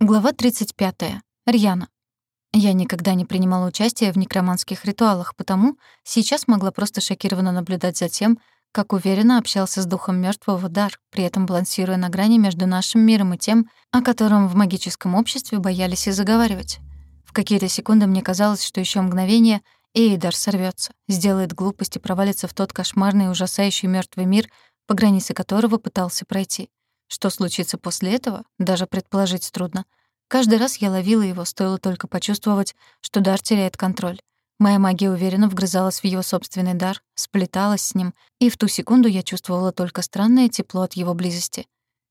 Глава 35. Рьяна. Я никогда не принимала участия в некроманских ритуалах, потому сейчас могла просто шокированно наблюдать за тем, как уверенно общался с духом мертвого дар, при этом балансируя на грани между нашим миром и тем, о котором в магическом обществе боялись и заговаривать. В какие-то секунды мне казалось, что еще мгновение, и Эйдар сорвется, сделает глупость и провалится в тот кошмарный и ужасающий мертвый мир, по границе которого пытался пройти. Что случится после этого, даже предположить трудно. Каждый раз я ловила его, стоило только почувствовать, что дар теряет контроль. Моя магия уверенно вгрызалась в его собственный дар, сплеталась с ним, и в ту секунду я чувствовала только странное тепло от его близости.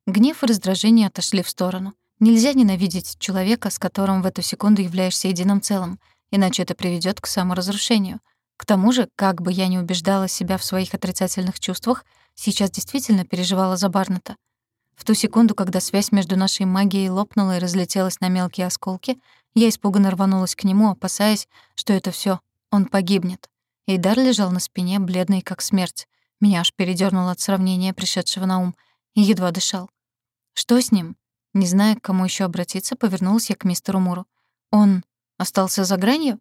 Гнев и раздражение отошли в сторону. Нельзя ненавидеть человека, с которым в эту секунду являешься единым целым, иначе это приведет к саморазрушению. К тому же, как бы я ни убеждала себя в своих отрицательных чувствах, сейчас действительно переживала за Барната. В ту секунду, когда связь между нашей магией лопнула и разлетелась на мелкие осколки, я испуганно рванулась к нему, опасаясь, что это все, он погибнет. Эйдар лежал на спине, бледный как смерть. Меня аж передёрнуло от сравнения, пришедшего на ум, и едва дышал. Что с ним? Не зная, к кому еще обратиться, повернулась я к мистеру Муру. Он остался за гранью?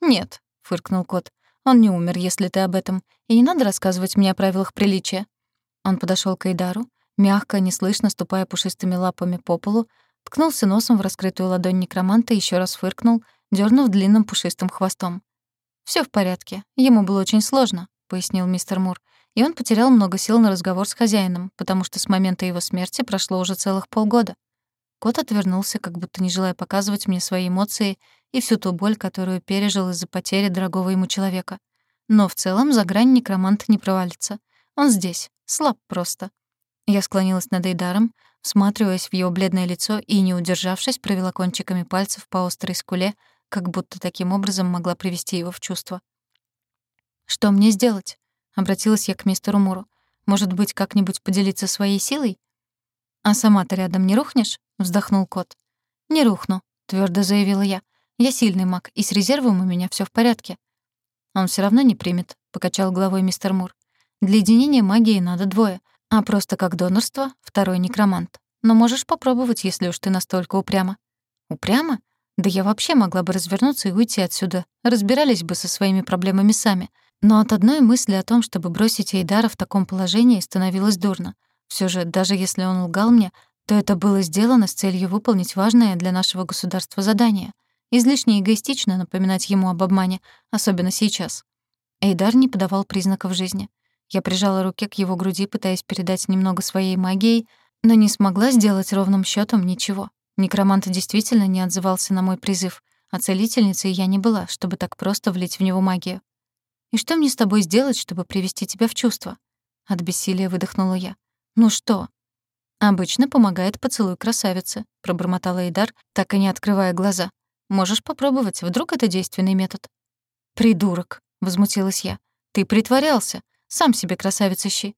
Нет, фыркнул кот. Он не умер, если ты об этом. И не надо рассказывать мне о правилах приличия. Он подошел к Эйдару, мягко, неслышно ступая пушистыми лапами по полу, ткнулся носом в раскрытую ладонь некроманта и еще раз фыркнул, дернув длинным пушистым хвостом. Все в порядке. Ему было очень сложно», — пояснил мистер Мур. «И он потерял много сил на разговор с хозяином, потому что с момента его смерти прошло уже целых полгода». Кот отвернулся, как будто не желая показывать мне свои эмоции и всю ту боль, которую пережил из-за потери дорогого ему человека. Но в целом за грань некромант не провалится. Он здесь, слаб просто. Я склонилась над Эйдаром, всматриваясь в его бледное лицо и, не удержавшись, провела кончиками пальцев по острой скуле, как будто таким образом могла привести его в чувство. «Что мне сделать?» — обратилась я к мистеру Муру. «Может быть, как-нибудь поделиться своей силой?» «А сама ты рядом не рухнешь?» — вздохнул кот. «Не рухну», — твердо заявила я. «Я сильный маг, и с резервом у меня все в порядке». «Он все равно не примет», — покачал головой мистер Мур. «Для единения магии надо двое — а просто как донорство — второй некромант. Но можешь попробовать, если уж ты настолько упряма. Упряма? Да я вообще могла бы развернуться и уйти отсюда. Разбирались бы со своими проблемами сами. Но от одной мысли о том, чтобы бросить Эйдара в таком положении, становилось дурно. Все же, даже если он лгал мне, то это было сделано с целью выполнить важное для нашего государства задание. Излишне эгоистично напоминать ему об обмане, особенно сейчас. Эйдар не подавал признаков жизни. Я прижала руки к его груди, пытаясь передать немного своей магии, но не смогла сделать ровным счетом ничего. Некромант действительно не отзывался на мой призыв, а целительницей я не была, чтобы так просто влить в него магию. «И что мне с тобой сделать, чтобы привести тебя в чувство?» От бессилия выдохнула я. «Ну что?» «Обычно помогает поцелуй красавицы», — пробормотала Эйдар, так и не открывая глаза. «Можешь попробовать, вдруг это действенный метод». «Придурок», — возмутилась я. «Ты притворялся. Сам себе красавец ищи».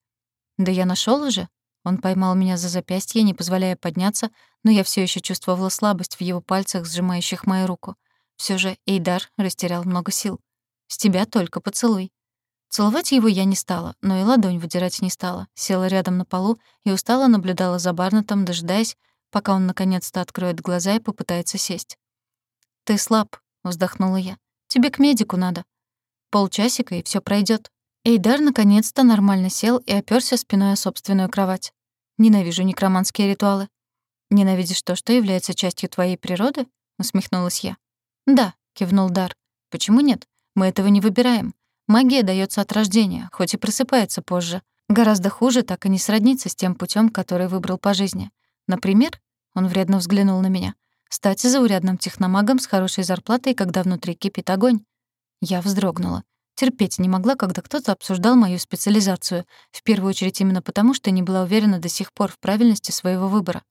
«Да я нашел уже». Он поймал меня за запястье, не позволяя подняться, но я все еще чувствовала слабость в его пальцах, сжимающих мою руку. Все же Эйдар растерял много сил. «С тебя только поцелуй». Целовать его я не стала, но и ладонь выдирать не стала. Села рядом на полу и устало наблюдала за Барнетом, дожидаясь, пока он наконец-то откроет глаза и попытается сесть. «Ты слаб», — вздохнула я. «Тебе к медику надо. Полчасика, и все пройдет. Эйдар наконец-то нормально сел и оперся спиной о собственную кровать. «Ненавижу некроманские ритуалы». «Ненавидишь то, что является частью твоей природы?» — усмехнулась я. «Да», — кивнул Дар. «Почему нет? Мы этого не выбираем. Магия дается от рождения, хоть и просыпается позже. Гораздо хуже так и не сродниться с тем путем, который выбрал по жизни. Например, он вредно взглянул на меня, стать заурядным техномагом с хорошей зарплатой, когда внутри кипит огонь. Я вздрогнула. Терпеть не могла, когда кто-то обсуждал мою специализацию, в первую очередь именно потому, что не была уверена до сих пор в правильности своего выбора.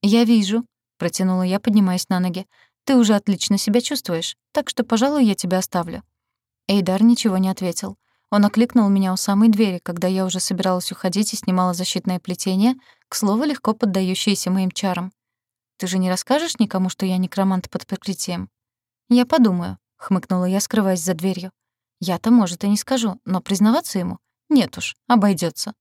«Я вижу», — протянула я, поднимаясь на ноги. «Ты уже отлично себя чувствуешь, так что, пожалуй, я тебя оставлю». Эйдар ничего не ответил. Он окликнул меня у самой двери, когда я уже собиралась уходить и снимала защитное плетение, к слову, легко поддающееся моим чарам. «Ты же не расскажешь никому, что я некромант под прикрытием?» «Я подумаю», — хмыкнула я, скрываясь за дверью. Я-то, может, и не скажу, но признаваться ему? Нет уж, обойдется.